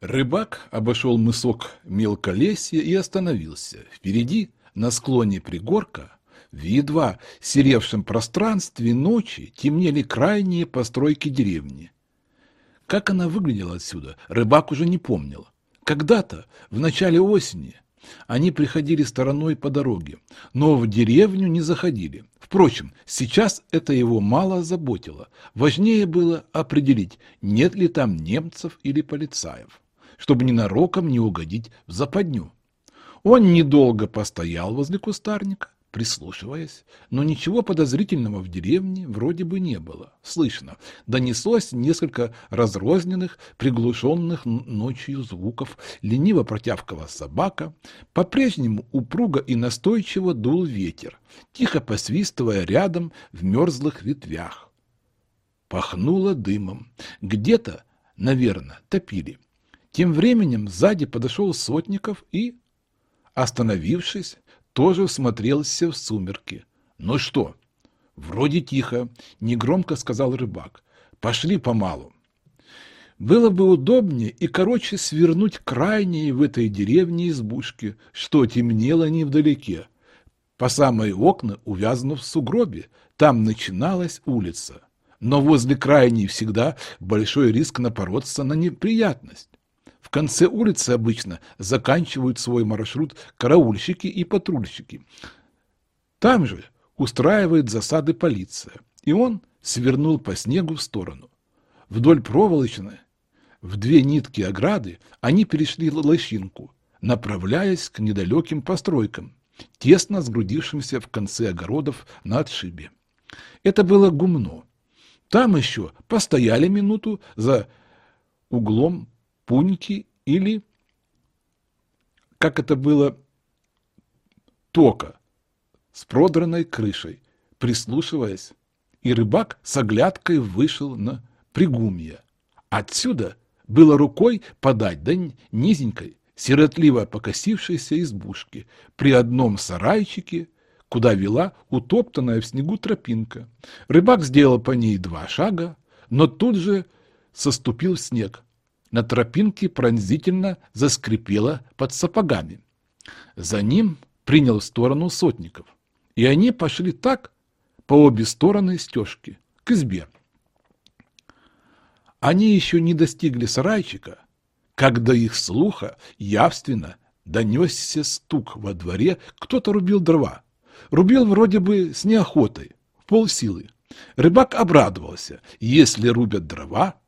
Рыбак обошел мысок мелколесья и остановился. Впереди, на склоне пригорка, в едва серевшем пространстве ночи темнели крайние постройки деревни. Как она выглядела отсюда, рыбак уже не помнил. Когда-то, в начале осени, они приходили стороной по дороге, но в деревню не заходили. Впрочем, сейчас это его мало заботило. Важнее было определить, нет ли там немцев или полицаев, чтобы ненароком не угодить в западню. Он недолго постоял возле кустарника, прислушиваясь, но ничего подозрительного в деревне вроде бы не было. Слышно, донеслось несколько разрозненных, приглушенных ночью звуков, лениво протявкала собака, по-прежнему упруго и настойчиво дул ветер, тихо посвистывая рядом в мерзлых ветвях. Пахнуло дымом. Где-то, наверное, топили. Тем временем сзади подошел Сотников и, остановившись, тоже всмотрелся в сумерки. «Ну что?» «Вроде тихо», — негромко сказал рыбак. «Пошли помалу». Было бы удобнее и короче свернуть крайние в этой деревне избушки, что темнело невдалеке. По самые окна, увязнув в сугробе, там начиналась улица. Но возле крайней всегда большой риск напороться на неприятность. В конце улицы обычно заканчивают свой маршрут караульщики и патрульщики. Там же устраивает засады полиция, и он свернул по снегу в сторону. Вдоль проволочной, в две нитки ограды, они перешли лощинку, направляясь к недалеким постройкам, тесно сгрудившимся в конце огородов на отшибе. Это было гумно. Там еще постояли минуту за углом пуньки или, как это было, тока с продранной крышей, прислушиваясь, и рыбак с оглядкой вышел на пригумье. Отсюда было рукой подать до низенькой, сиротливо покосившейся избушки при одном сарайчике, куда вела утоптанная в снегу тропинка. Рыбак сделал по ней два шага, но тут же соступил снег, на тропинке пронзительно заскрипело под сапогами. За ним принял сторону сотников, и они пошли так по обе стороны стежки, к избе. Они еще не достигли сарайчика, когда их слуха явственно донесся стук во дворе, кто-то рубил дрова. Рубил вроде бы с неохотой, в полсилы. Рыбак обрадовался. Если рубят дрова,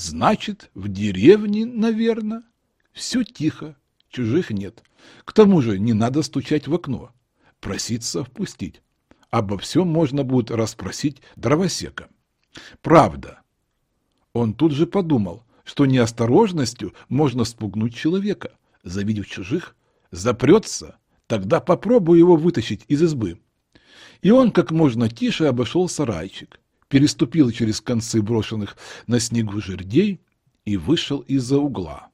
Значит, в деревне, наверное, все тихо, чужих нет. К тому же не надо стучать в окно, проситься впустить. Обо всем можно будет расспросить дровосека. Правда. Он тут же подумал, что неосторожностью можно спугнуть человека. Завидев чужих, запрется, тогда попробую его вытащить из избы. И он как можно тише обошел сарайчик, переступил через концы брошенных на снегу жердей и вышел из-за угла.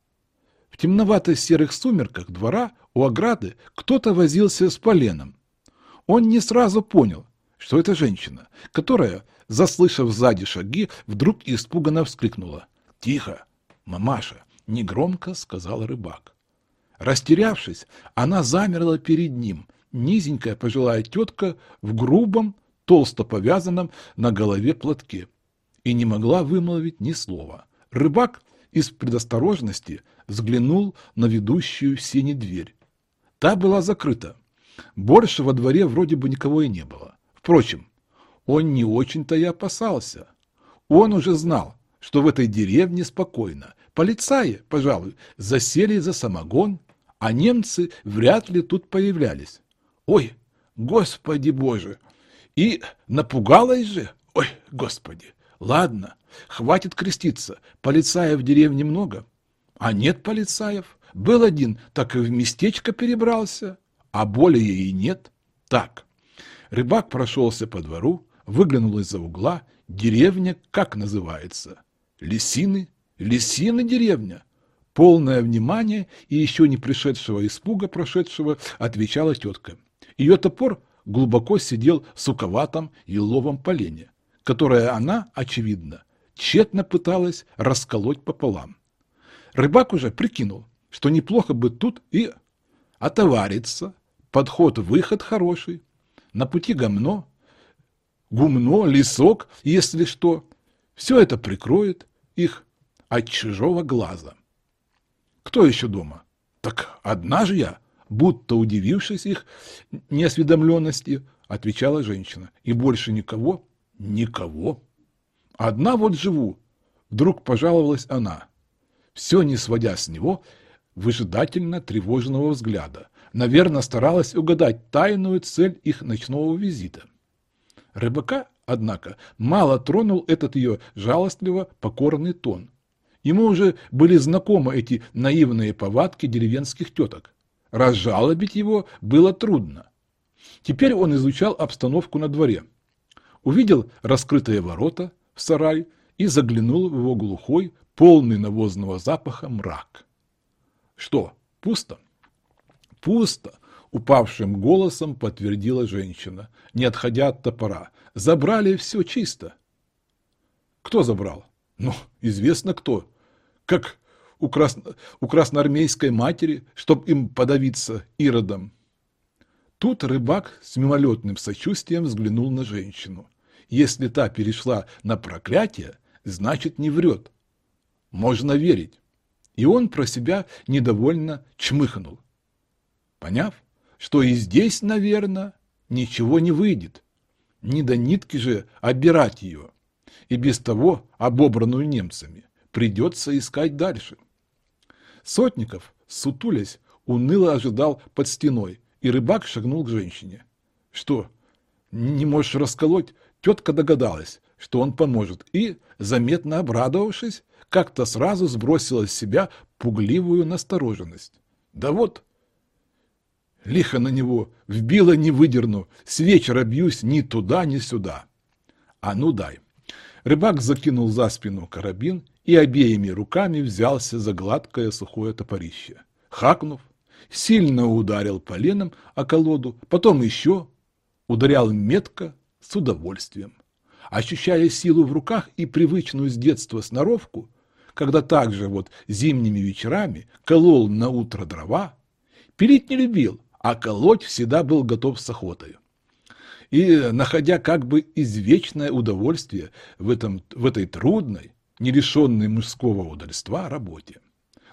В темновато-серых сумерках двора у ограды кто-то возился с поленом. Он не сразу понял, что это женщина, которая, заслышав сзади шаги, вдруг испуганно вскрикнула. «Тихо, мамаша!» — негромко сказал рыбак. Растерявшись, она замерла перед ним, низенькая пожилая тетка в грубом, толсто повязанном на голове платке, и не могла вымолвить ни слова. Рыбак из предосторожности взглянул на ведущую в сени дверь. Та была закрыта. Больше во дворе вроде бы никого и не было. Впрочем, он не очень-то и опасался. Он уже знал, что в этой деревне спокойно. Полицаи, пожалуй, засели за самогон, а немцы вряд ли тут появлялись. Ой, господи боже, и напугалась же? Ой, господи! Ладно, хватит креститься. Полицаев в деревне много. А нет полицаев. Был один, так и в местечко перебрался. А более и нет. Так. Рыбак прошелся по двору, выглянул из-за угла. Деревня как называется? Лисины? Лисины деревня? Полное внимание и еще не пришедшего испуга прошедшего отвечала тетка. Ее топор глубоко сидел в суковатом еловом полене, которое она, очевидно, тщетно пыталась расколоть пополам. Рыбак уже прикинул, что неплохо бы тут и отовариться. Подход-выход хороший. На пути гомно, гумно, лесок, если что. Все это прикроет их от чужого глаза. Кто еще дома? Так одна же я, будто удивившись их неосведомленности, отвечала женщина. И больше никого? Никого. Одна вот живу. Вдруг пожаловалась она. Все не сводя с него, выжидательно тревожного взгляда. Наверное, старалась угадать тайную цель их ночного визита. Рыбака, однако, мало тронул этот ее жалостливо покорный тон. Ему уже были знакомы эти наивные повадки деревенских теток. Разжалобить его было трудно. Теперь он изучал обстановку на дворе. Увидел раскрытые ворота в сарай и заглянул в его глухой, полный навозного запаха мрак. Что, пусто? Пусто, упавшим голосом подтвердила женщина, не отходя от топора. Забрали все чисто. Кто забрал? Ну, известно кто. Как у, красно... у красноармейской матери, чтоб им подавиться иродом. Тут рыбак с мимолетным сочувствием взглянул на женщину. Если та перешла на проклятие, значит не врет. Можно верить. И он про себя недовольно чмыхнул, поняв, что и здесь, наверное, ничего не выйдет. Не до нитки же обирать ее, и без того обобранную немцами, придется искать дальше. Сотников, сутулясь, уныло ожидал под стеной, и рыбак шагнул к женщине. «Что, не можешь расколоть?» Тетка догадалась, что он поможет, и, заметно обрадовавшись, как-то сразу сбросила с себя пугливую настороженность. Да вот, лихо на него, вбила не выдерну, с вечера бьюсь ни туда, ни сюда. А ну дай. Рыбак закинул за спину карабин и обеими руками взялся за гладкое сухое топорище. Хакнув, сильно ударил поленом о колоду, потом еще ударял метко, с удовольствием. Ощущая силу в руках и привычную с детства сноровку, когда также вот зимними вечерами колол на утро дрова, пилить не любил, а колоть всегда был готов с охотой. И, находя как бы извечное удовольствие в, этом, в этой трудной, не лишенной мужского удальства работе.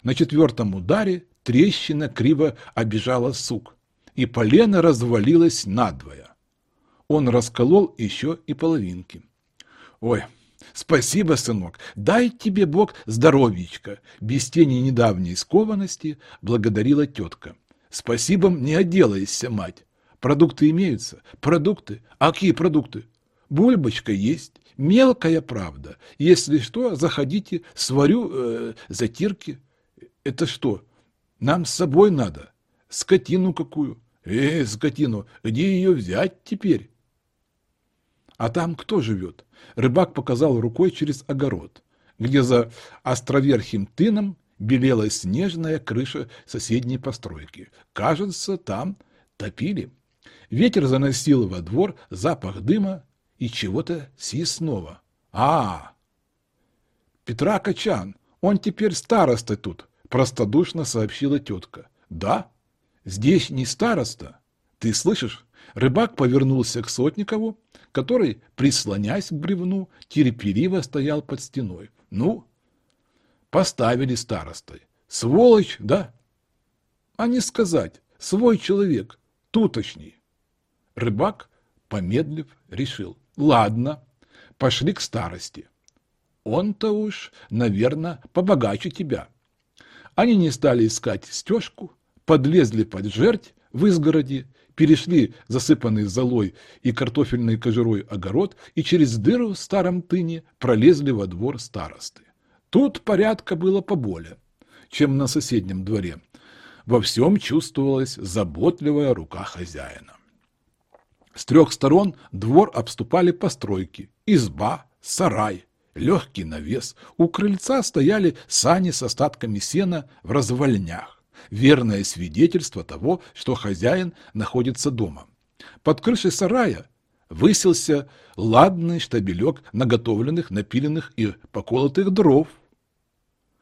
На четвертом ударе трещина криво обижала сук, и полено развалилось надвое. Он расколол еще и половинки. Ой, Спасибо, сынок, дай тебе Бог здоровьечко. Без тени недавней скованности благодарила тетка. Спасибо, не отделаешься, мать. Продукты имеются? Продукты? А какие продукты? Бульбочка есть, мелкая правда. Если что, заходите, сварю э, затирки. Это что, нам с собой надо? Скотину какую? Э, скотину, где ее взять теперь? А там кто живет? Рыбак показал рукой через огород, где за островерхим тыном белела снежная крыша соседней постройки. Кажется, там топили. Ветер заносил во двор запах дыма и чего-то съестного. А, Петра Качан, он теперь староста тут, простодушно сообщила тетка. Да, здесь не староста. Ты слышишь? Рыбак повернулся к Сотникову, который, прислонясь к бревну, терпеливо стоял под стеной. Ну, поставили старостой. Сволочь, да? А не сказать, свой человек, туточний. Рыбак, помедлив, решил. Ладно, пошли к старости. Он-то уж, наверное, побогаче тебя. Они не стали искать стежку, подлезли под жерть в изгороди перешли засыпанный золой и картофельной кожурой огород и через дыру в старом тыне пролезли во двор старосты. Тут порядка было поболее, чем на соседнем дворе. Во всем чувствовалась заботливая рука хозяина. С трех сторон двор обступали постройки, изба, сарай, легкий навес. У крыльца стояли сани с остатками сена в развальнях верное свидетельство того, что хозяин находится дома. Под крышей сарая высился ладный штабелек наготовленных, напиленных и поколотых дров.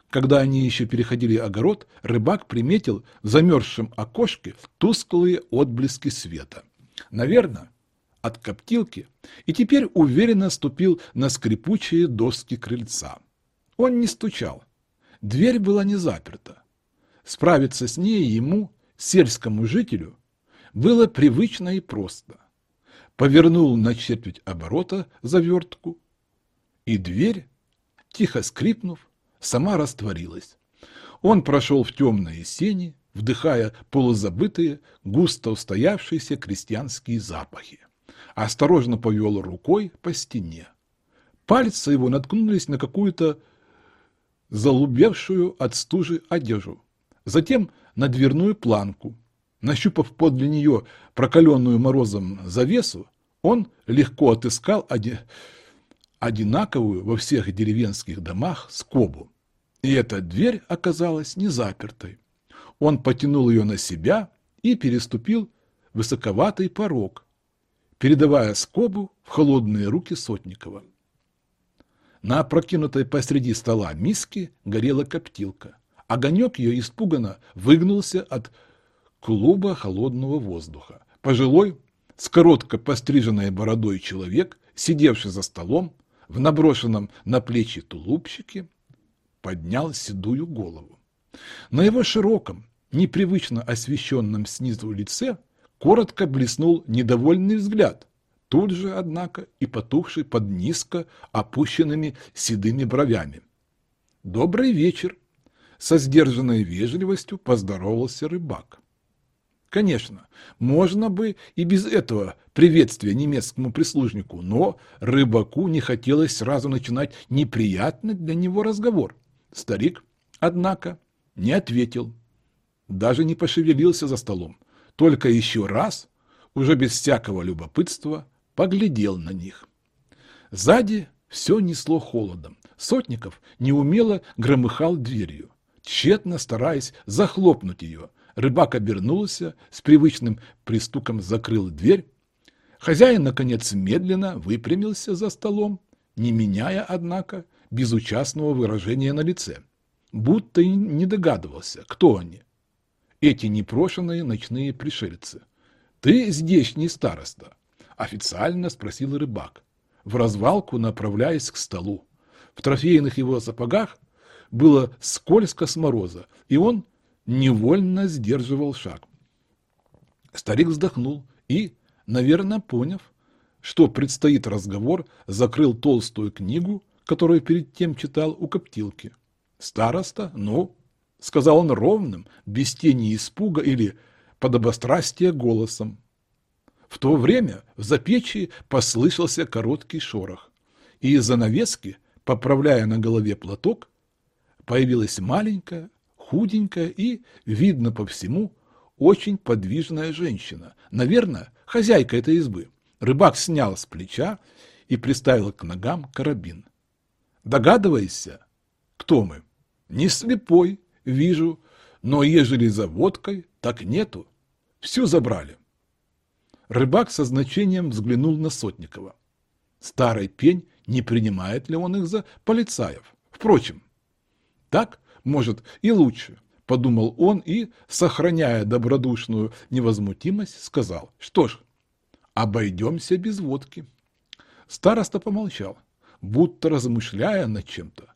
Когда они еще переходили огород, рыбак приметил в замерзшем окошке тусклые отблески света. Наверное, от коптилки, и теперь уверенно ступил на скрипучие доски крыльца. Он не стучал. Дверь была не заперта. Справиться с ней ему, сельскому жителю, было привычно и просто. Повернул на четверть оборота завертку, и дверь, тихо скрипнув, сама растворилась. Он прошел в темные сени, вдыхая полузабытые, густо устоявшиеся крестьянские запахи. Осторожно повел рукой по стене. Пальцы его наткнулись на какую-то залубевшую от стужи одежду. Затем на дверную планку. Нащупав подле нее прокаленную морозом завесу, он легко отыскал один одинаковую во всех деревенских домах скобу. И эта дверь оказалась не запертой. Он потянул ее на себя и переступил высоковатый порог, передавая скобу в холодные руки Сотникова. На опрокинутой посреди стола миске горела коптилка. Огонек ее испуганно выгнулся от клуба холодного воздуха. Пожилой, с коротко постриженной бородой человек, сидевший за столом, в наброшенном на плечи тулупчике поднял седую голову. На его широком, непривычно освещенном снизу лице коротко блеснул недовольный взгляд, тут же, однако, и потухший под низко опущенными седыми бровями. «Добрый вечер!» — со сдержанной вежливостью поздоровался рыбак. Конечно, можно бы и без этого приветствия немецкому прислужнику, но рыбаку не хотелось сразу начинать неприятный для него разговор. Старик, однако, не ответил, даже не пошевелился за столом, только еще раз, уже без всякого любопытства, поглядел на них. Сзади все несло холодом. Сотников неумело громыхал дверью, тщетно стараясь захлопнуть ее – Рыбак обернулся, с привычным пристуком закрыл дверь. Хозяин, наконец, медленно выпрямился за столом, не меняя, однако, безучастного выражения на лице, будто и не догадывался, кто они, эти непрошенные ночные пришельцы. «Ты здешний староста?» – официально спросил рыбак, в развалку направляясь к столу. В трофейных его сапогах было скользко с мороза, и он невольно сдерживал шаг. Старик вздохнул и, наверное, поняв, что предстоит разговор, закрыл толстую книгу, которую перед тем читал у коптилки. «Староста? Ну?» — сказал он ровным, без тени испуга или подобострастия голосом. В то время в запечье послышался короткий шорох, и из занавески, поправляя на голове платок, появилась маленькая, худенькая и, видно по всему, очень подвижная женщина. Наверное, хозяйка этой избы. Рыбак снял с плеча и приставил к ногам карабин. Догадывайся, кто мы? Не слепой, вижу, но ежели за водкой, так нету. Всю забрали. Рыбак со значением взглянул на Сотникова. Старый пень, не принимает ли он их за полицаев? Впрочем, так может, и лучше, подумал он и, сохраняя добродушную невозмутимость, сказал, что ж, обойдемся без водки. Староста помолчал, будто размышляя над чем-то.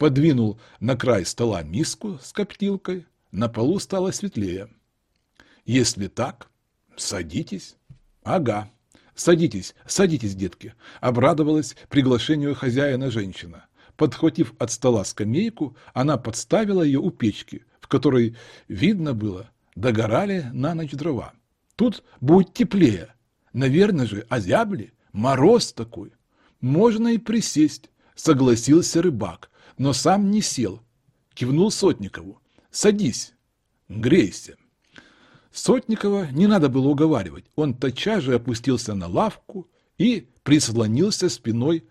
Подвинул на край стола миску с коптилкой, на полу стало светлее. Если так, садитесь. Ага, садитесь, садитесь, детки, обрадовалась приглашению хозяина женщина. Подхватив от стола скамейку, она подставила ее у печки, в которой, видно было, догорали на ночь дрова. Тут будет теплее. Наверное же, озябли. Мороз такой. Можно и присесть, согласился рыбак, но сам не сел. Кивнул Сотникову. Садись, грейся. Сотникова не надо было уговаривать. Он тотчас же опустился на лавку и прислонился спиной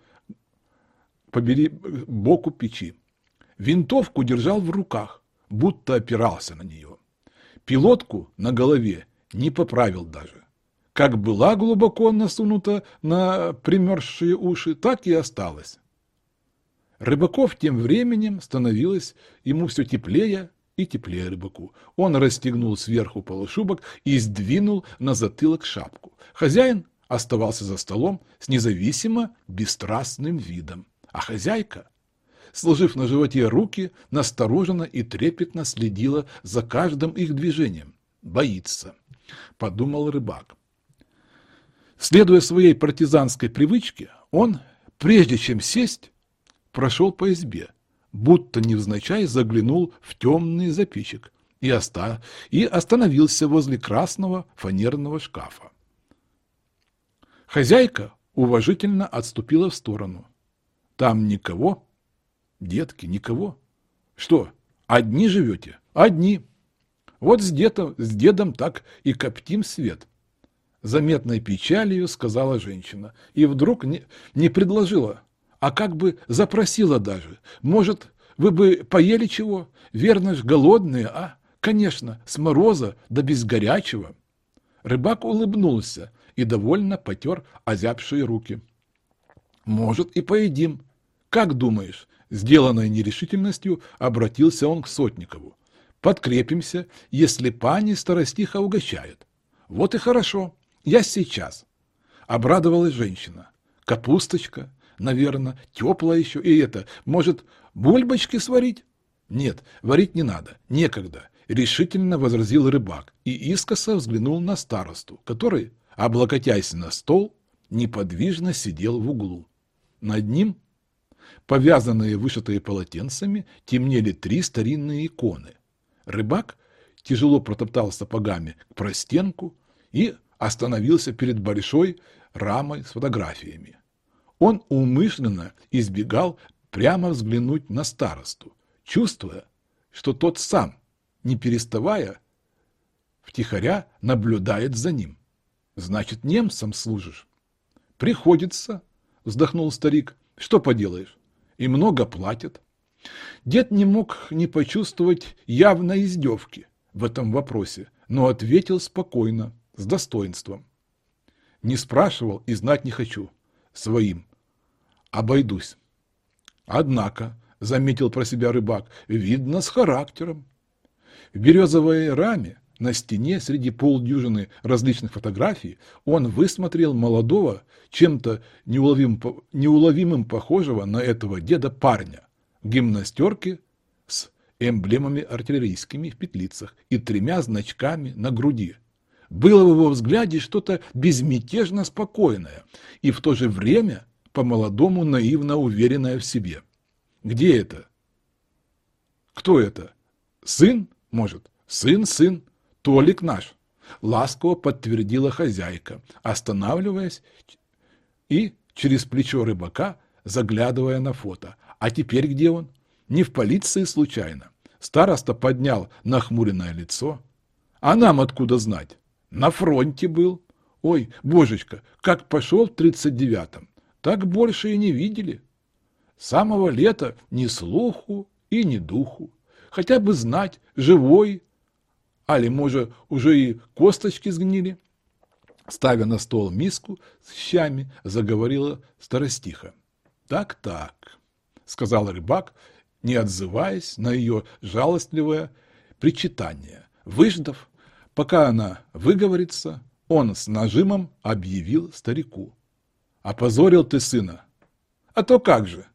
по боку печи. Винтовку держал в руках, будто опирался на нее. Пилотку на голове не поправил даже. Как была глубоко насунута на примерзшие уши, так и осталась. Рыбаков тем временем становилось ему все теплее и теплее рыбаку. Он расстегнул сверху полушубок и сдвинул на затылок шапку. Хозяин оставался за столом с независимо бесстрастным видом, а хозяйка, сложив на животе руки, настороженно и трепетно следила за каждым их движением. «Боится», — подумал рыбак. Следуя своей партизанской привычке, он, прежде чем сесть, прошел по избе, будто невзначай заглянул в темный запичек и, оста... и остановился возле красного фанерного шкафа. Хозяйка уважительно отступила в сторону. Там никого, детки, никого. Что, одни живете? Одни. Вот с дедом, с дедом так и коптим свет. Заметной печалью сказала женщина. И вдруг не, не предложила, а как бы запросила даже. Может, вы бы поели чего? Верно ж, голодные, а? Конечно, с мороза да без горячего. Рыбак улыбнулся и довольно потер озябшие руки. Может, и поедим. Как думаешь? Сделанной нерешительностью обратился он к Сотникову. Подкрепимся, если пани старостиха угощает. Вот и хорошо. Я сейчас. Обрадовалась женщина. Капусточка, наверное, теплая еще. И это, может, бульбочки сварить? Нет, варить не надо, некогда. Решительно возразил рыбак и искоса взглянул на старосту, который, облокотясь на стол, неподвижно сидел в углу. Над ним, повязанные вышитые полотенцами, темнели три старинные иконы. Рыбак тяжело протоптал сапогами к простенку и остановился перед большой рамой с фотографиями. Он умышленно избегал прямо взглянуть на старосту, чувствуя, что тот сам, не переставая, втихаря наблюдает за ним. Значит, немцам служишь? Приходится, вздохнул старик. Что поделаешь? И много платят. Дед не мог не почувствовать явной издевки в этом вопросе, но ответил спокойно, с достоинством. Не спрашивал и знать не хочу. Своим. Обойдусь. Однако, заметил про себя рыбак, видно с характером. В березовой раме на стене среди полдюжины различных фотографий он высмотрел молодого, чем-то неуловимым, неуловимым похожего на этого деда парня в гимнастерке с эмблемами артиллерийскими в петлицах и тремя значками на груди – было в его взгляде что-то безмятежно спокойное и в то же время по-молодому наивно уверенное в себе. Где это? Кто это? Сын, может? Сын, сын, Толик наш. Ласково подтвердила хозяйка, останавливаясь и через плечо рыбака заглядывая на фото. А теперь где он? Не в полиции случайно. Староста поднял нахмуренное лицо. А нам откуда знать? На фронте был. Ой, божечка, как пошел в тридцать девятом, так больше и не видели. Самого лета ни слуху и ни духу. Хотя бы знать, живой, али, может, уже и косточки сгнили. Ставя на стол миску с щами, заговорила старостиха. «Так-так», — сказал рыбак, не отзываясь на ее жалостливое причитание. Выждав, Пока она выговорится, он с нажимом объявил старику. «Опозорил ты сына! А то как же!»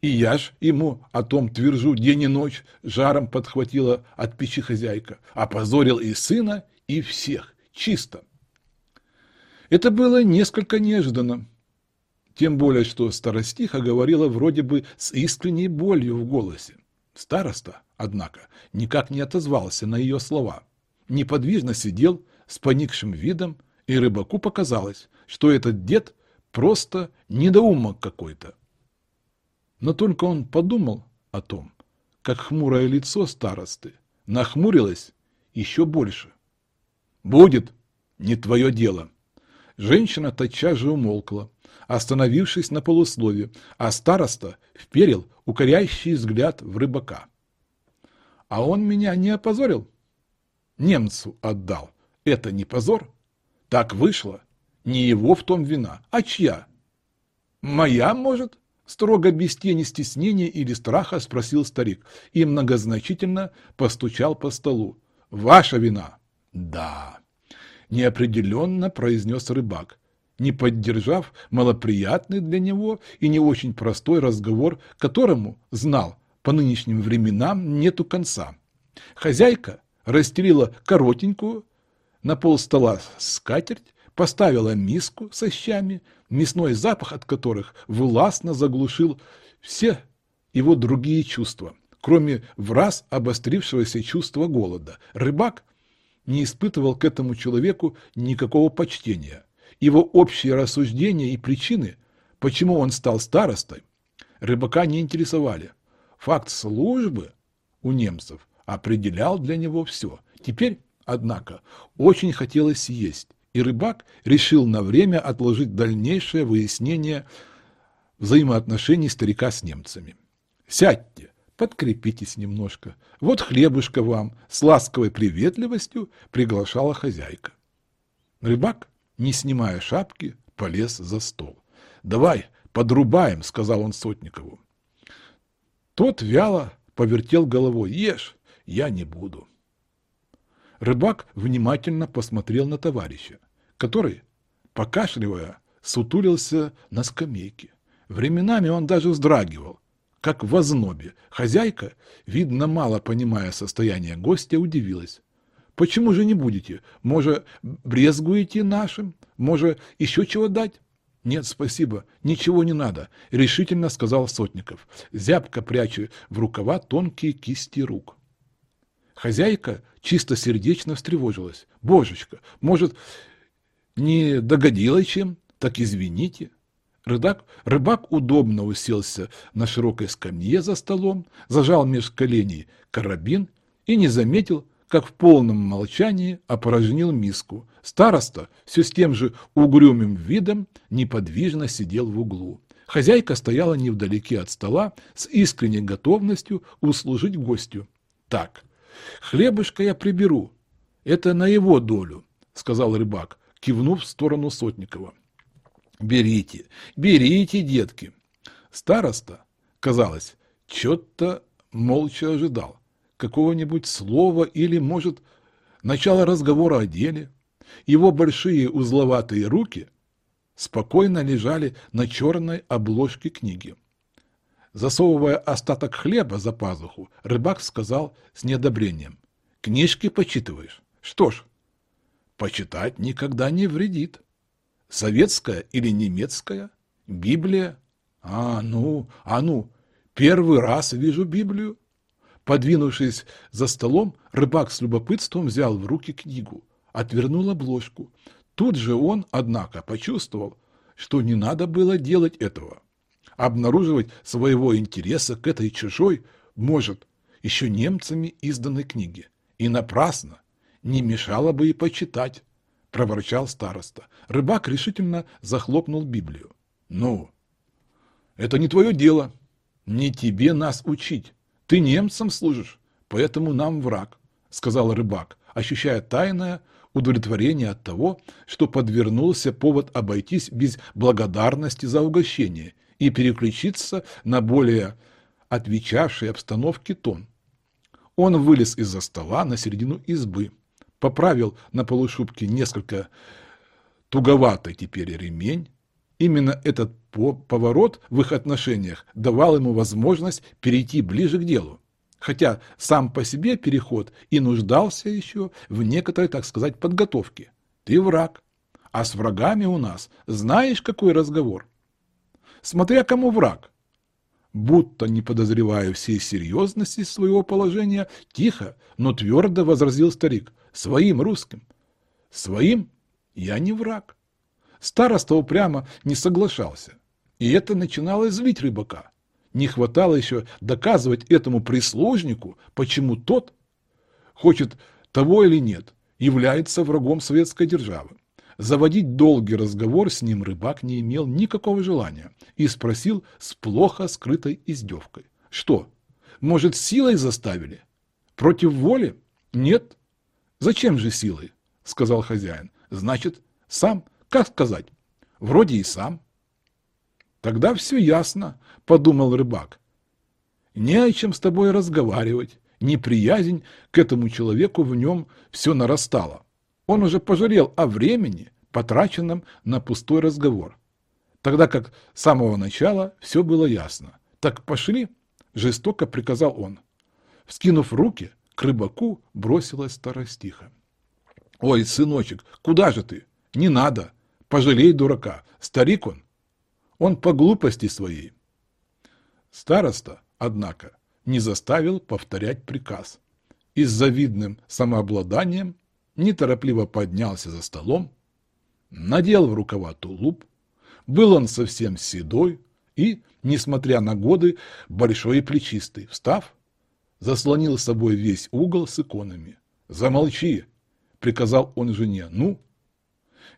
И я ж ему о том твержу день и ночь, жаром подхватила от печи хозяйка. Опозорил и сына, и всех, чисто. Это было несколько неожиданно. Тем более, что старостиха говорила вроде бы с искренней болью в голосе. Староста, однако, никак не отозвался на ее слова неподвижно сидел с поникшим видом, и рыбаку показалось, что этот дед просто недоумок какой-то. Но только он подумал о том, как хмурое лицо старосты нахмурилось еще больше. «Будет, не твое дело». Женщина тотчас же умолкла, остановившись на полуслове, а староста вперил укоряющий взгляд в рыбака. «А он меня не опозорил?» немцу отдал. Это не позор? Так вышло. Не его в том вина, а чья? Моя, может? Строго без тени стеснения или страха спросил старик и многозначительно постучал по столу. Ваша вина? Да. Неопределенно произнес рыбак, не поддержав малоприятный для него и не очень простой разговор, которому, знал, по нынешним временам нету конца. Хозяйка расстелила коротенькую на пол стола скатерть, поставила миску со щами, мясной запах от которых властно заглушил все его другие чувства, кроме враз обострившегося чувства голода. Рыбак не испытывал к этому человеку никакого почтения. Его общие рассуждения и причины, почему он стал старостой, рыбака не интересовали. Факт службы у немцев определял для него все. Теперь, однако, очень хотелось есть, и рыбак решил на время отложить дальнейшее выяснение взаимоотношений старика с немцами. «Сядьте, подкрепитесь немножко. Вот хлебушка вам с ласковой приветливостью приглашала хозяйка». Рыбак, не снимая шапки, полез за стол. «Давай подрубаем», — сказал он Сотникову. Тот вяло повертел головой. «Ешь, я не буду». Рыбак внимательно посмотрел на товарища, который, покашливая, сутулился на скамейке. Временами он даже вздрагивал, как в ознобе. Хозяйка, видно, мало понимая состояние гостя, удивилась. «Почему же не будете? Может, брезгуете нашим? Может, еще чего дать?» «Нет, спасибо, ничего не надо», — решительно сказал Сотников, зябко пряча в рукава тонкие кисти рук. Хозяйка чистосердечно встревожилась. «Божечка, может, не догодила чем? Так извините». Рыбак, рыбак удобно уселся на широкой скамье за столом, зажал меж коленей карабин и не заметил, как в полном молчании опорожнил миску. Староста все с тем же угрюмым видом неподвижно сидел в углу. Хозяйка стояла невдалеке от стола с искренней готовностью услужить гостю. «Так, Хлебушка я приберу. Это на его долю, сказал рыбак, кивнув в сторону Сотникова. Берите, берите, детки. Староста, казалось, что-то молча ожидал. Какого-нибудь слова или, может, начала разговора о деле. Его большие узловатые руки спокойно лежали на черной обложке книги. Засовывая остаток хлеба за пазуху, рыбак сказал с неодобрением. «Книжки почитываешь? Что ж, почитать никогда не вредит. Советская или немецкая? Библия? А ну, а ну, первый раз вижу Библию». Подвинувшись за столом, рыбак с любопытством взял в руки книгу, отвернул обложку. Тут же он, однако, почувствовал, что не надо было делать этого обнаруживать своего интереса к этой чужой, может, еще немцами изданной книге. И напрасно, не мешало бы и почитать, проворчал староста. Рыбак решительно захлопнул Библию. Ну, это не твое дело, не тебе нас учить. Ты немцам служишь, поэтому нам враг, сказал рыбак, ощущая тайное удовлетворение от того, что подвернулся повод обойтись без благодарности за угощение и переключиться на более отвечавший обстановке тон. Он вылез из-за стола на середину избы, поправил на полушубке несколько туговатый теперь ремень. Именно этот поворот в их отношениях давал ему возможность перейти ближе к делу, хотя сам по себе переход и нуждался еще в некоторой, так сказать, подготовке. Ты враг, а с врагами у нас знаешь, какой разговор смотря кому враг. Будто не подозревая всей серьезности своего положения, тихо, но твердо возразил старик. Своим русским. Своим я не враг. Староста упрямо не соглашался. И это начинало злить рыбака. Не хватало еще доказывать этому прислужнику, почему тот, хочет того или нет, является врагом советской державы. Заводить долгий разговор с ним рыбак не имел никакого желания и спросил с плохо скрытой издевкой. Что, может, силой заставили? Против воли? Нет. Зачем же силой? Сказал хозяин. Значит, сам, как сказать? Вроде и сам. Тогда все ясно, подумал рыбак. Не о чем с тобой разговаривать. Неприязнь к этому человеку в нем все нарастала. Он уже пожалел о времени, потраченном на пустой разговор. Тогда как с самого начала все было ясно. Так пошли, жестоко приказал он. Вскинув руки, к рыбаку бросилась старостиха. Ой, сыночек, куда же ты? Не надо. Пожалей дурака. Старик он. Он по глупости своей. Староста, однако, не заставил повторять приказ и с завидным самообладанием неторопливо поднялся за столом, надел в рукава тулуп, был он совсем седой и, несмотря на годы, большой и плечистый, встав, заслонил собой весь угол с иконами. «Замолчи!» — приказал он жене. «Ну?»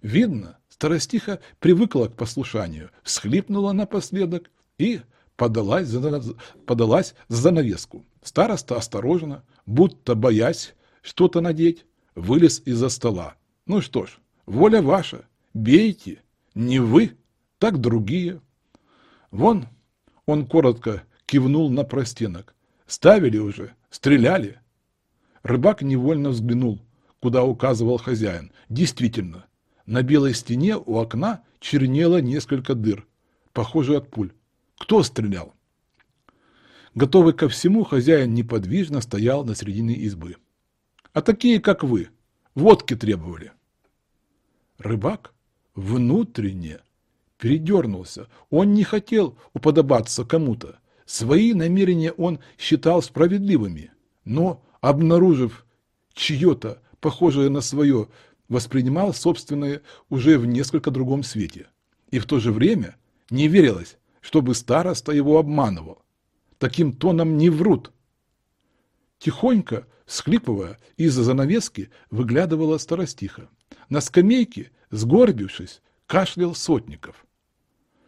Видно, старостиха привыкла к послушанию, всхлипнула напоследок и подалась за, подалась за занавеску. Староста осторожно, будто боясь что-то надеть, вылез из-за стола. Ну что ж, воля ваша, бейте, не вы, так другие. Вон, он коротко кивнул на простенок. Ставили уже, стреляли. Рыбак невольно взглянул, куда указывал хозяин. Действительно, на белой стене у окна чернело несколько дыр, похоже от пуль. Кто стрелял? Готовый ко всему, хозяин неподвижно стоял на середине избы. А такие, как вы, водки требовали. Рыбак внутренне передернулся. Он не хотел уподобаться кому-то. Свои намерения он считал справедливыми. Но, обнаружив чье-то, похожее на свое, воспринимал собственное уже в несколько другом свете. И в то же время не верилось, чтобы староста его обманывал. Таким тоном не врут. Тихонько, схлипывая, из-за занавески выглядывала старостиха. На скамейке, сгорбившись, кашлял Сотников.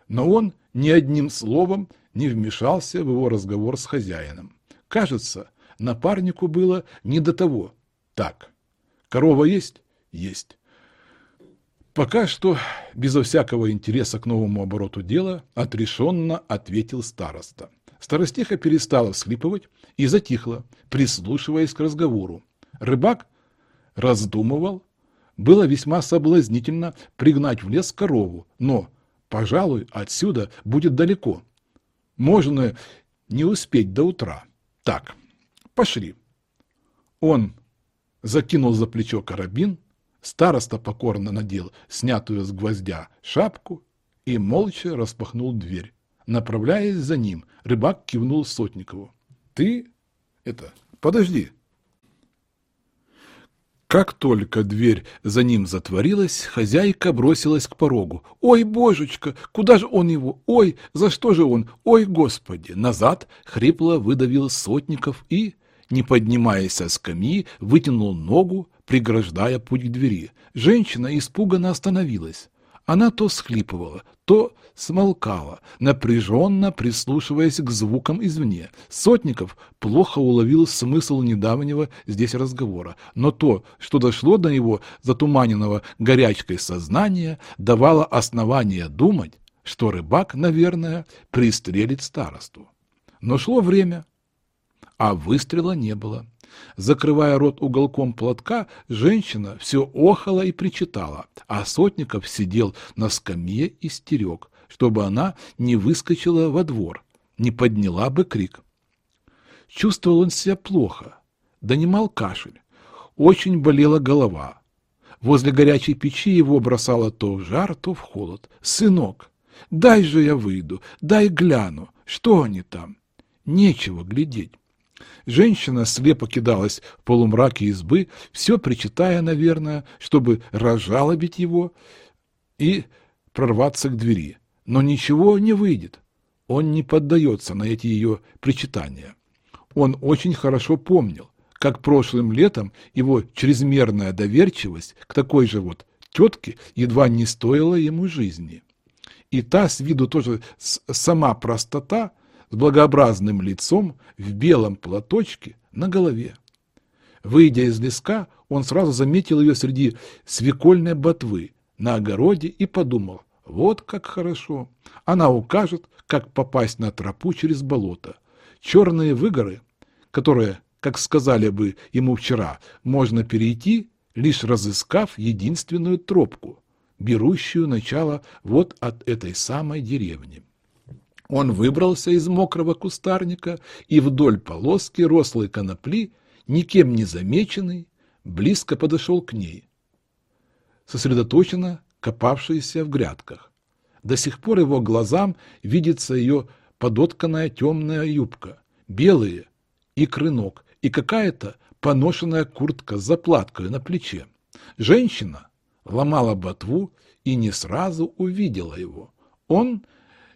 Но он ни одним словом не вмешался в его разговор с хозяином. Кажется, напарнику было не до того. Так, корова есть? Есть. Пока что, безо всякого интереса к новому обороту дела, отрешенно ответил староста. Старостиха перестала всхлипывать и затихла, прислушиваясь к разговору. Рыбак раздумывал. Было весьма соблазнительно пригнать в лес корову, но, пожалуй, отсюда будет далеко. Можно не успеть до утра. Так, пошли. Он закинул за плечо карабин, Староста покорно надел снятую с гвоздя шапку и молча распахнул дверь. Направляясь за ним, рыбак кивнул Сотникову. «Ты? Это... Подожди!» Как только дверь за ним затворилась, хозяйка бросилась к порогу. «Ой, божечка, куда же он его? Ой, за что же он? Ой, господи!» Назад хрипло выдавил Сотников и, не поднимаясь со скамьи, вытянул ногу, преграждая путь к двери. Женщина испуганно остановилась. Она то схлипывала, то смолкала, напряженно прислушиваясь к звукам извне. Сотников плохо уловил смысл недавнего здесь разговора, но то, что дошло до него затуманенного горячкой сознания, давало основание думать, что рыбак, наверное, пристрелит старосту. Но шло время, а выстрела не было. Закрывая рот уголком платка, женщина все охала и причитала, а Сотников сидел на скамье и стерег, чтобы она не выскочила во двор, не подняла бы крик. Чувствовал он себя плохо, донимал кашель, очень болела голова. Возле горячей печи его бросало то в жар, то в холод. «Сынок, дай же я выйду, дай гляну, что они там?» Нечего глядеть. Женщина слепо кидалась в полумраке избы, все причитая, наверное, чтобы разжалобить его и прорваться к двери. Но ничего не выйдет. Он не поддается на эти ее причитания. Он очень хорошо помнил, как прошлым летом его чрезмерная доверчивость к такой же вот тетке едва не стоила ему жизни. И та с виду тоже сама простота с благообразным лицом в белом платочке на голове. Выйдя из леска, он сразу заметил ее среди свекольной ботвы на огороде и подумал, Вот как хорошо. Она укажет, как попасть на тропу через болото. Черные выгоры, которые, как сказали бы ему вчера, можно перейти, лишь разыскав единственную тропку, берущую начало вот от этой самой деревни. Он выбрался из мокрого кустарника и вдоль полоски рослой конопли, никем не замеченный, близко подошел к ней, сосредоточенно копавшийся в грядках. До сих пор его глазам видится ее подотканная темная юбка, белые и крынок, и какая-то поношенная куртка с заплаткой на плече. Женщина ломала ботву и не сразу увидела его. Он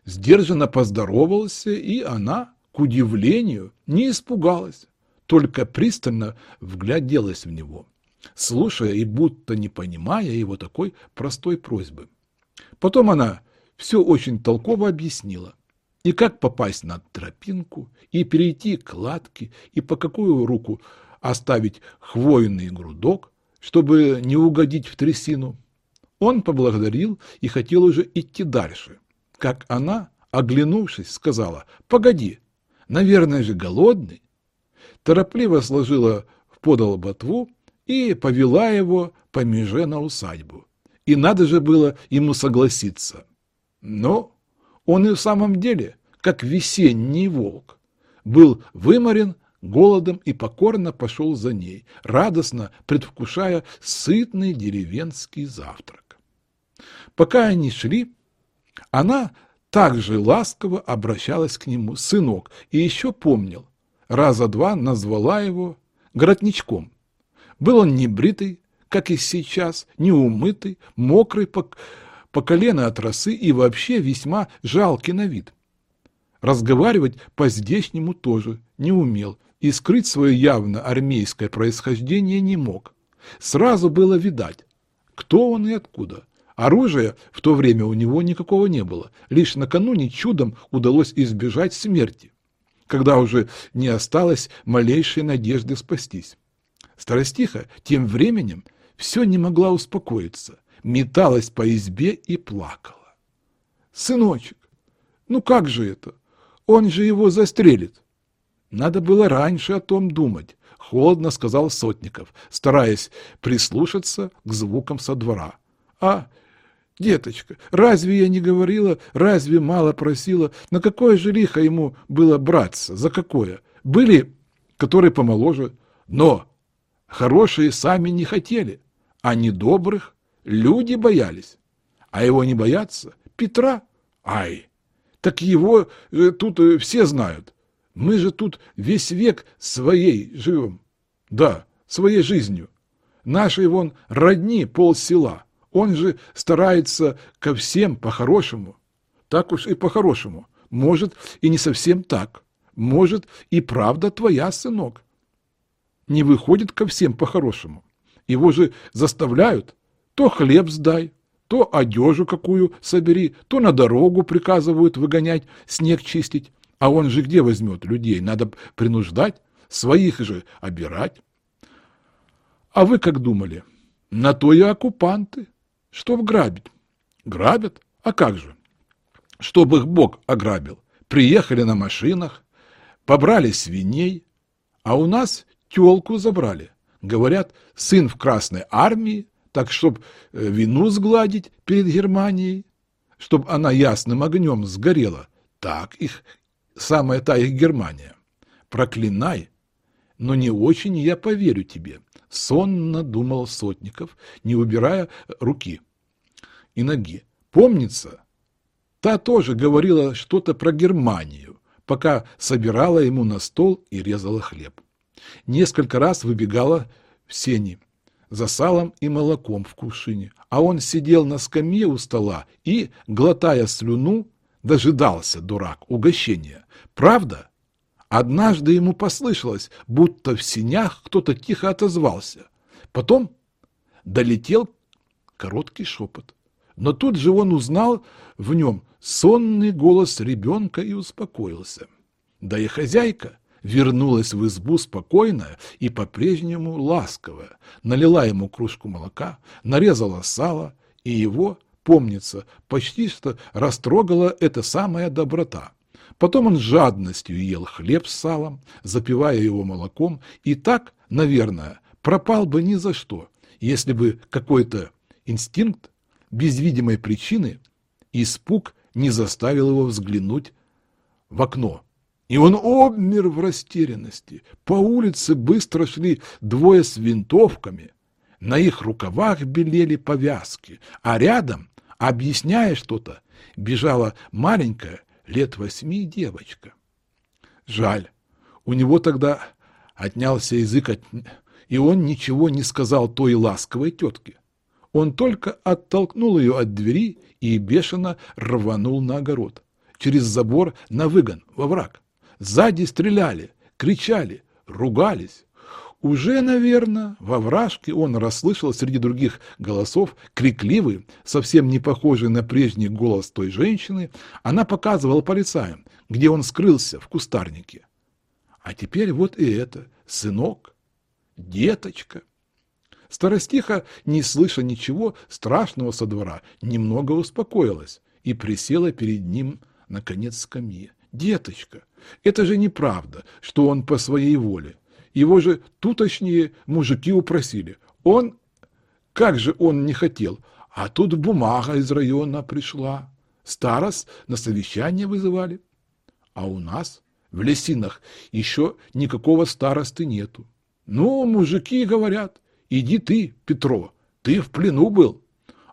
сдержанно поздоровался, и она, к удивлению, не испугалась, только пристально вгляделась в него, слушая и будто не понимая его такой простой просьбы. Потом она все очень толково объяснила, и как попасть на тропинку, и перейти к кладке, и по какую руку оставить хвойный грудок, чтобы не угодить в трясину. Он поблагодарил и хотел уже идти дальше, как она, оглянувшись, сказала «Погоди, наверное же голодный». Торопливо сложила в подол ботву и повела его по меже на усадьбу. И надо же было ему согласиться. Но он и в самом деле, как весенний волк, был выморен голодом и покорно пошел за ней, радостно предвкушая сытный деревенский завтрак. Пока они шли, она также ласково обращалась к нему «сынок» и еще помнил, раза два назвала его городничком. Был он не бритый, как и сейчас, не умытый, мокрый по, по колено от росы и вообще весьма жалкий на вид. Разговаривать по-здешнему тоже не умел и скрыть свое явно армейское происхождение не мог. Сразу было видать, кто он и откуда – Оружия в то время у него никакого не было. Лишь накануне чудом удалось избежать смерти, когда уже не осталось малейшей надежды спастись. Старостиха тем временем все не могла успокоиться, металась по избе и плакала. «Сыночек, ну как же это? Он же его застрелит!» Надо было раньше о том думать, холодно сказал Сотников, стараясь прислушаться к звукам со двора. А Деточка, разве я не говорила, разве мало просила? На какое же лихо ему было браться? За какое? Были, которые помоложе, но хорошие сами не хотели, а недобрых люди боялись. А его не боятся? Петра? Ай! Так его э, тут э, все знают. Мы же тут весь век своей живем. Да, своей жизнью. Наши вон родни пол села. Он же старается ко всем по-хорошему. Так уж и по-хорошему. Может, и не совсем так. Может, и правда твоя, сынок. Не выходит ко всем по-хорошему. Его же заставляют. То хлеб сдай, то одежу какую собери, то на дорогу приказывают выгонять, снег чистить. А он же где возьмет людей? Надо принуждать, своих же обирать. А вы как думали? На то и оккупанты. Чтоб грабить. Грабят? А как же? Чтобы их Бог ограбил. Приехали на машинах, побрали свиней, а у нас тёлку забрали. Говорят, сын в Красной армии, так чтоб э, вину сгладить перед Германией, чтоб она ясным огнем сгорела. Так их, самая та их Германия. Проклинай, но не очень я поверю тебе, сонно думал Сотников, не убирая руки и ноги. Помнится, та тоже говорила что-то про Германию, пока собирала ему на стол и резала хлеб. Несколько раз выбегала в сени за салом и молоком в кувшине, а он сидел на скамье у стола и, глотая слюну, дожидался, дурак, угощения. Правда? Однажды ему послышалось, будто в сенях кто-то тихо отозвался. Потом долетел короткий шепот. Но тут же он узнал в нем сонный голос ребенка и успокоился. Да и хозяйка вернулась в избу спокойная и по-прежнему ласковая, налила ему кружку молока, нарезала сало и его помнится, почти что растрогала эта самая доброта. Потом он жадностью ел хлеб с салом, запивая его молоком, и так, наверное, пропал бы ни за что, если бы какой-то инстинкт без видимой причины, испуг не заставил его взглянуть в окно. И он обмер в растерянности. По улице быстро шли двое с винтовками. На их рукавах белели повязки, а рядом, объясняя что-то, бежала маленькая, лет восьми девочка. Жаль, у него тогда отнялся язык, от... и он ничего не сказал той ласковой тетке. Он только оттолкнул ее от двери и бешено рванул на огород. Через забор на выгон, во враг. Сзади стреляли, кричали, ругались. Уже, наверное, во вражке он расслышал среди других голосов крикливый, совсем не похожий на прежний голос той женщины. Она показывала полицаям, где он скрылся в кустарнике. А теперь вот и это, сынок, деточка. Старостиха, не слыша ничего страшного со двора, немного успокоилась и присела перед ним на конец скамьи. «Деточка, это же неправда, что он по своей воле. Его же туточнее мужики упросили. Он... Как же он не хотел? А тут бумага из района пришла. Старост на совещание вызывали. А у нас в лесинах еще никакого старосты нету. Ну, мужики говорят, иди ты, Петро, ты в плену был.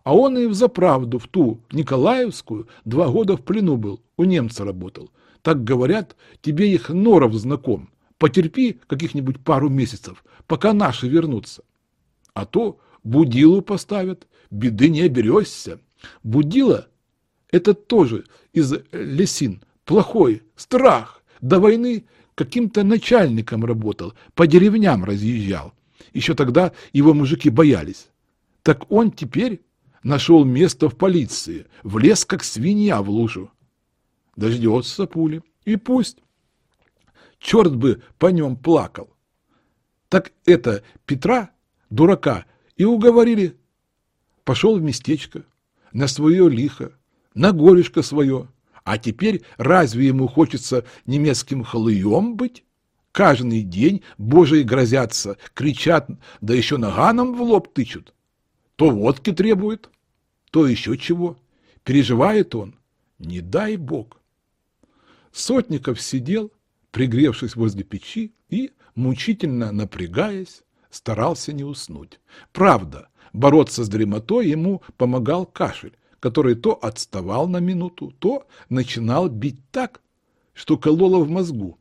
А он и в заправду в ту Николаевскую два года в плену был, у немца работал. Так говорят, тебе их норов знаком. Потерпи каких-нибудь пару месяцев, пока наши вернутся. А то будилу поставят, беды не оберешься. Будила – это тоже из лесин, плохой, страх. До войны каким-то начальником работал, по деревням разъезжал. Еще тогда его мужики боялись. Так он теперь нашел место в полиции, влез как свинья в лужу. Дождется пули, и пусть черт бы по нем плакал. Так это Петра, дурака, и уговорили. Пошел в местечко, на свое лихо, на горюшко свое. А теперь разве ему хочется немецким халуем быть? Каждый день божьи грозятся, кричат, да еще наганом в лоб тычут. То водки требует, то еще чего. Переживает он, не дай бог. Сотников сидел, пригревшись возле печи и, мучительно напрягаясь, старался не уснуть. Правда, бороться с дремотой ему помогал кашель, который то отставал на минуту, то начинал бить так, что кололо в мозгу.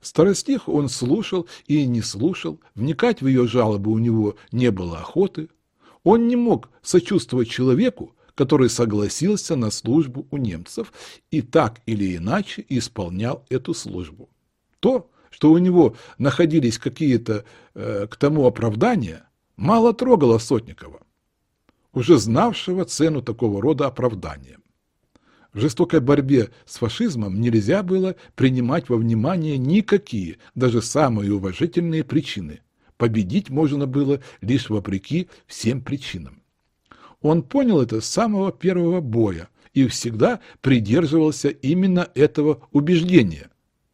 Старостих он слушал и не слушал, вникать в ее жалобы у него не было охоты. Он не мог сочувствовать человеку, который согласился на службу у немцев и так или иначе исполнял эту службу. То, что у него находились какие-то э, к тому оправдания, мало трогало Сотникова, уже знавшего цену такого рода оправдания. В жестокой борьбе с фашизмом нельзя было принимать во внимание никакие, даже самые уважительные причины. Победить можно было лишь вопреки всем причинам. Он понял это с самого первого боя и всегда придерживался именно этого убеждения,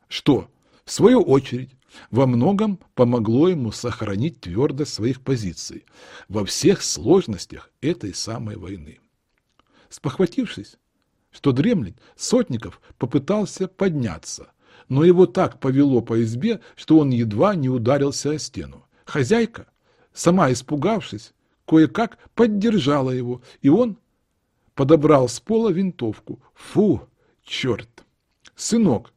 что, в свою очередь, во многом помогло ему сохранить твердость своих позиций во всех сложностях этой самой войны. Спохватившись, что дремлет, Сотников попытался подняться, но его так повело по избе, что он едва не ударился о стену. Хозяйка, сама испугавшись, кое-как поддержала его, и он подобрал с пола винтовку. Фу, черт! Сынок,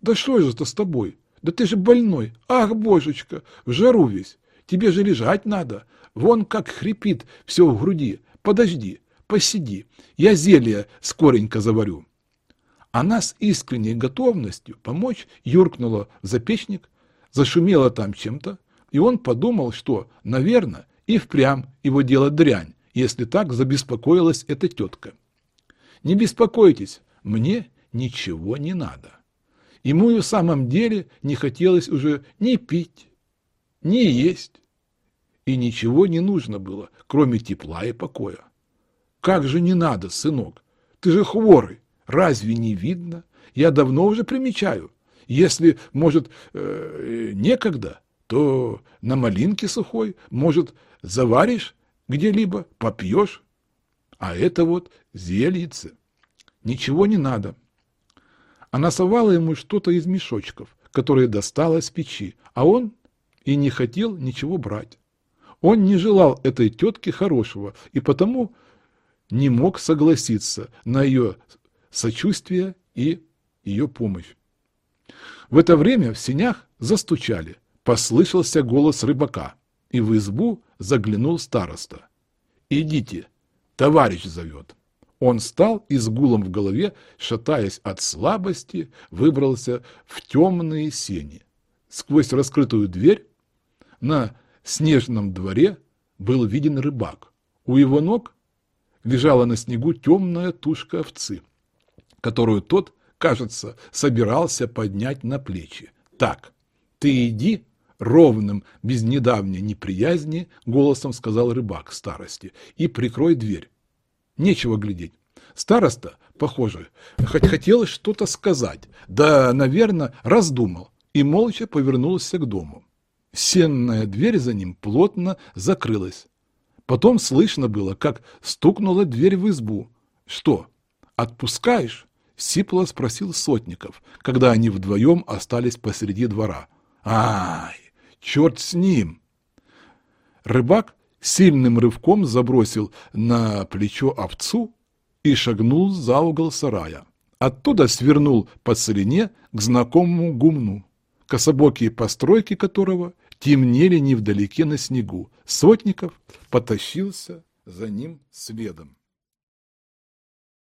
да что же это с тобой? Да ты же больной! Ах, божечка, в жару весь! Тебе же лежать надо! Вон как хрипит все в груди! Подожди, посиди, я зелье скоренько заварю. Она с искренней готовностью помочь юркнула в запечник, зашумела там чем-то, и он подумал, что, наверное, и впрямь его дело дрянь, если так забеспокоилась эта тетка. Не беспокойтесь, мне ничего не надо. Ему и в самом деле не хотелось уже ни пить, ни есть, и ничего не нужно было, кроме тепла и покоя. Как же не надо, сынок? Ты же хворый. Разве не видно? Я давно уже примечаю. Если, может, э, некогда, то на малинке сухой, может, заваришь где-либо, попьешь. А это вот зельице. Ничего не надо. Она совала ему что-то из мешочков, которые достала с печи, а он и не хотел ничего брать. Он не желал этой тетке хорошего и потому не мог согласиться на ее сочувствие и ее помощь. В это время в сенях застучали, послышался голос рыбака, и в избу заглянул староста. «Идите, товарищ зовет». Он встал и с гулом в голове, шатаясь от слабости, выбрался в темные сени. Сквозь раскрытую дверь на снежном дворе был виден рыбак. У его ног лежала на снегу темная тушка овцы, которую тот, кажется, собирался поднять на плечи. «Так, ты иди ровным, без недавней неприязни, голосом сказал рыбак старости, и прикрой дверь. Нечего глядеть. Староста, похоже, хоть хотел что-то сказать, да, наверное, раздумал, и молча повернулся к дому. Сенная дверь за ним плотно закрылась. Потом слышно было, как стукнула дверь в избу. «Что, отпускаешь?» — сипло спросил Сотников, когда они вдвоем остались посреди двора. «Ай, черт с ним!» Рыбак сильным рывком забросил на плечо овцу и шагнул за угол сарая. Оттуда свернул по целине к знакомому гумну, кособокие постройки которого темнели невдалеке на снегу. Сотников потащился за ним следом.